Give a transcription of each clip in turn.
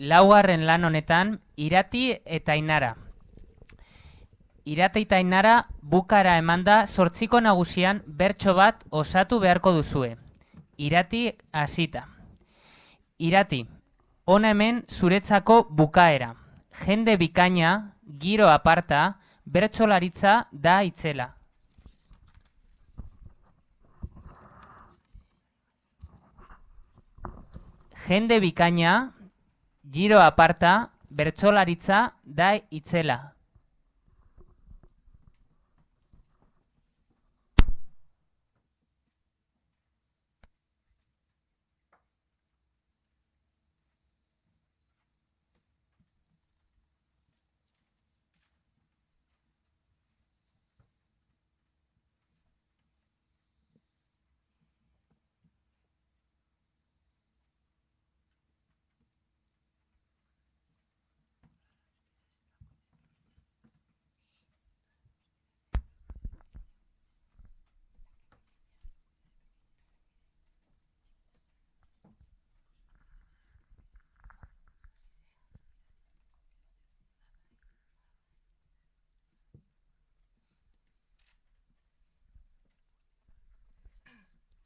laugarren lan honetan irati eta inara. Irati eta inara bukara emanda sortziko nagusian bertso bat osatu beharko duzue. Irati hasita. Irati, hona hemen zuretzako bukaera. Jende bikaina, giro aparta, bertsolaritza da itzela. Jende bikaina, giro aparta, bertsolaritza da itzela.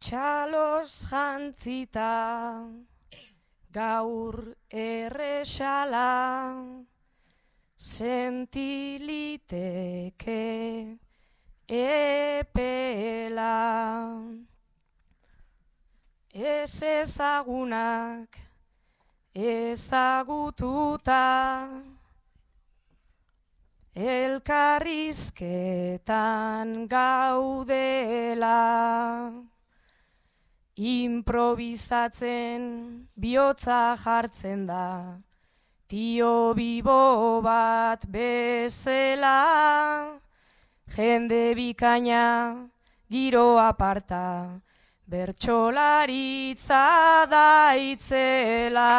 Txalos jantzita gaur erresala sentiliteke epela. Ez ezagunak ezagututa elkarrizketan gaudela improvisatzen bihotza jartzen da, tio bibo bat bezela, jende bikaina giro aparta, bertxolaritza daitzela.